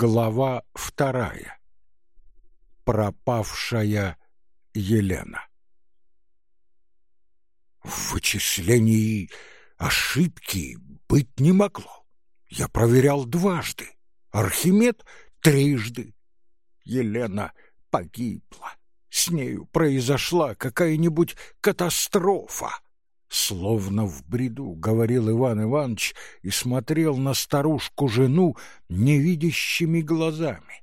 Глава вторая. Пропавшая Елена. В вычислении ошибки быть не могло. Я проверял дважды, Архимед трижды. Елена погибла. С нею произошла какая-нибудь катастрофа. Словно в бреду, говорил Иван Иванович и смотрел на старушку-жену невидящими глазами.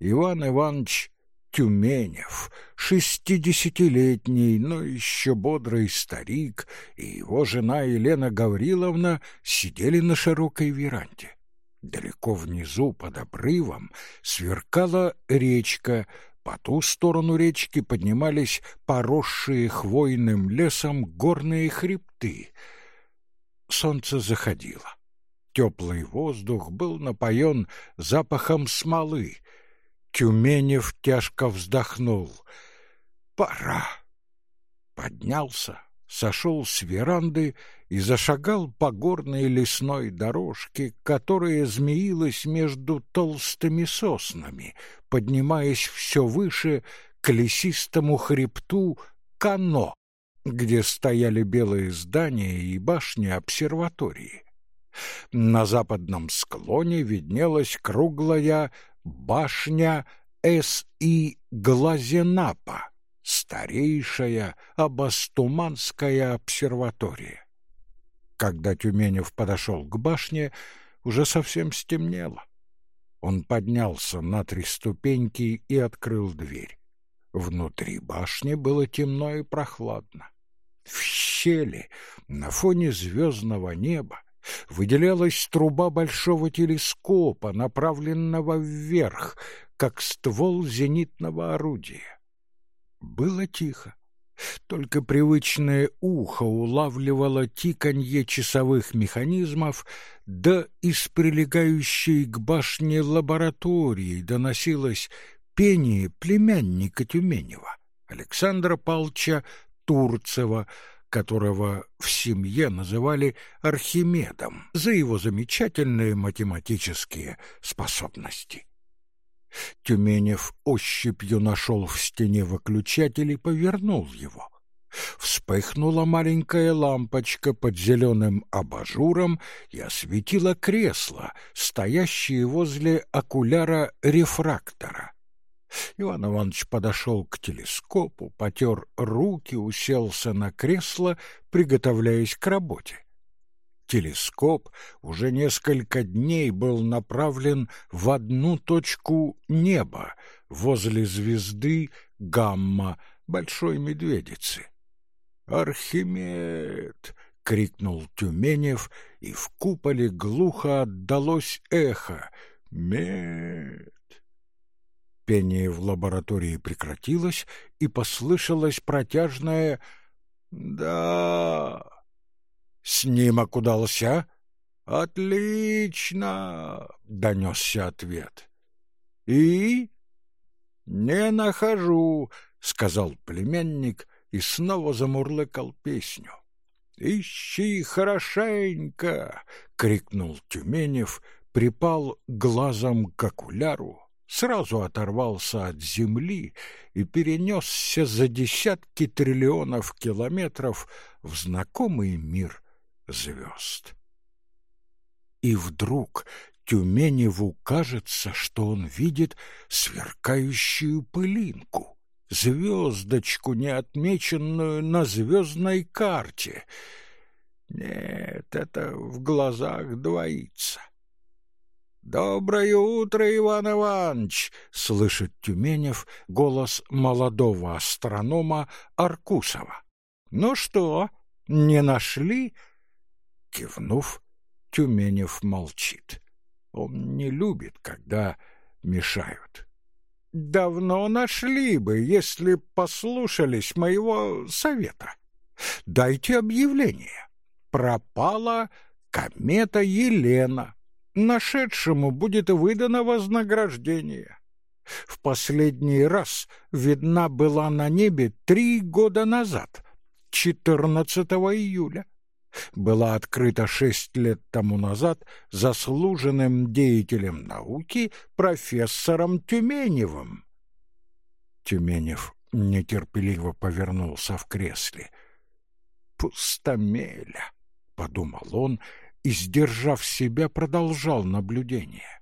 Иван Иванович Тюменев, шестидесятилетний, но еще бодрый старик, и его жена Елена Гавриловна сидели на широкой веранде. Далеко внизу, под обрывом, сверкала речка, по ту сторону речки поднимались поросшие хвойным лесом горные хребты. Солнце заходило. Теплый воздух был напоен запахом смолы. Тюменев тяжко вздохнул. «Пора!» Поднялся, сошел с веранды и зашагал по горной лесной дорожке, которая змеилась между толстыми соснами, поднимаясь все выше к лесистому хребту Кано, где стояли белые здания и башни обсерватории. На западном склоне виднелась круглая башня С.И. Глазенапа, старейшая Абастуманская обсерватория. Когда Тюменев подошел к башне, уже совсем стемнело. Он поднялся на три ступеньки и открыл дверь. Внутри башни было темно и прохладно. В щели, на фоне звездного неба, выделялась труба большого телескопа, направленного вверх, как ствол зенитного орудия. Было тихо. Только привычное ухо улавливало тиканье часовых механизмов, да из прилегающей к башне лаборатории доносилось пение племянника Тюменева, Александра Палча Турцева, которого в семье называли Архимедом за его замечательные математические способности. Тюменев ощупью нашел в стене выключатель и повернул его. Вспыхнула маленькая лампочка под зеленым абажуром и осветила кресло, стоящее возле окуляра рефрактора. Иван Иванович подошел к телескопу, потер руки, уселся на кресло, приготовляясь к работе телескоп уже несколько дней был направлен в одну точку неба, возле звезды Гамма, Большой Медведицы. «Архимед!» — крикнул Тюменев, и в куполе глухо отдалось эхо. «Мед!» Пение в лаборатории прекратилось, и послышалось протяжное «Да!» Снимок удался? Отлично, донесся ответ. И не нахожу, сказал племянник и снова замурлыкал песню. Ищи хорошенько, крикнул Тюменев, припал глазом к окуляру, сразу оторвался от земли и перенесся за десятки триллионов километров в знакомый мир звезд. И вдруг Тюменеву кажется, что он видит сверкающую пылинку, звездочку, не отмеченную на звездной карте. Нет, это в глазах двоится. «Доброе утро, Иван Иванович!» — слышит Тюменев голос молодого астронома Аркусова. «Ну что, не нашли?» Кивнув, Тюменев молчит. Он не любит, когда мешают. Давно нашли бы, если послушались моего совета. Дайте объявление. Пропала комета Елена. Нашедшему будет выдано вознаграждение. В последний раз видна была на небе три года назад, 14 июля. Была открыта шесть лет тому назад заслуженным деятелем науки профессором Тюменевым. Тюменев нетерпеливо повернулся в кресле. «Пустомеля», — подумал он, и, сдержав себя, продолжал наблюдение.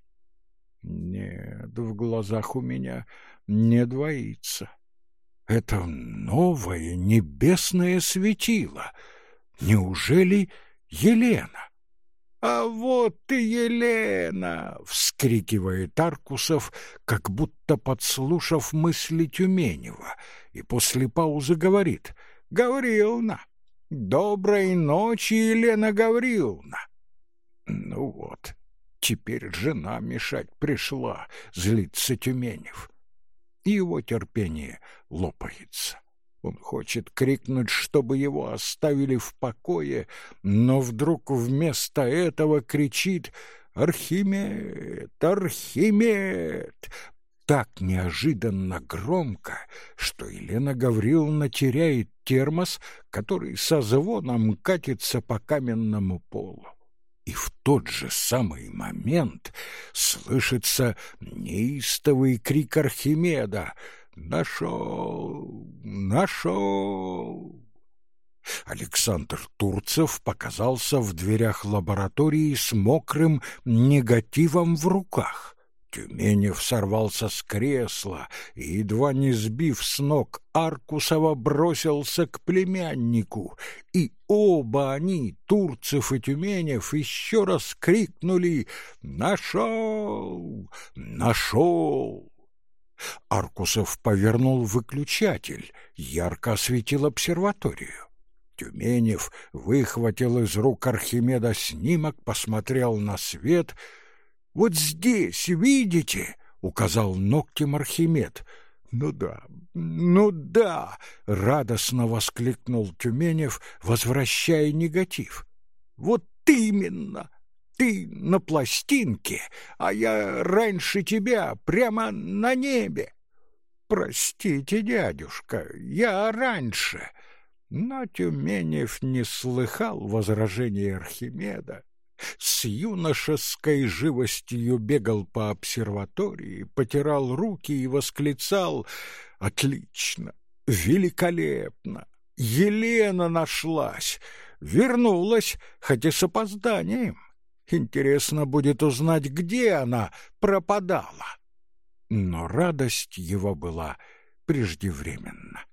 «Нет, в глазах у меня не двоится. Это новое небесное светило. Неужели Елена?» «А вот и Елена!» — вскрикивает Аркусов, как будто подслушав мысли Тюменева, и после паузы говорит «Гавриловна! Доброй ночи, Елена Гавриловна!» «Ну вот, теперь жена мешать пришла», — злится Тюменев. Его терпение лопается. Он хочет крикнуть, чтобы его оставили в покое, но вдруг вместо этого кричит «Архимед! Архимед!» так неожиданно громко, что Елена Гавриловна теряет термос, который со звоном катится по каменному полу. И в тот же самый момент слышится неистовый крик Архимеда «Нашел! Нашел!» Александр Турцев показался в дверях лаборатории с мокрым негативом в руках. Тюменев сорвался с кресла и, едва не сбив с ног Аркусова, бросился к племяннику, и оба они, Турцев и Тюменев, еще раз крикнули «Нашел! Нашел!» Аркусов повернул выключатель, ярко осветил обсерваторию. Тюменев выхватил из рук Архимеда снимок, посмотрел на свет — вот здесь, видите?» — указал ногтем Архимед. «Ну да, ну да!» — радостно воскликнул Тюменев, возвращая негатив. «Вот именно! Ты на пластинке, а я раньше тебя прямо на небе!» «Простите, дядюшка, я раньше!» Но Тюменев не слыхал возражения Архимеда с юношеской живостью бегал по обсерватории, потирал руки и восклицал «Отлично! Великолепно! Елена нашлась! Вернулась, хоть и с опозданием! Интересно будет узнать, где она пропадала!» Но радость его была преждевременна.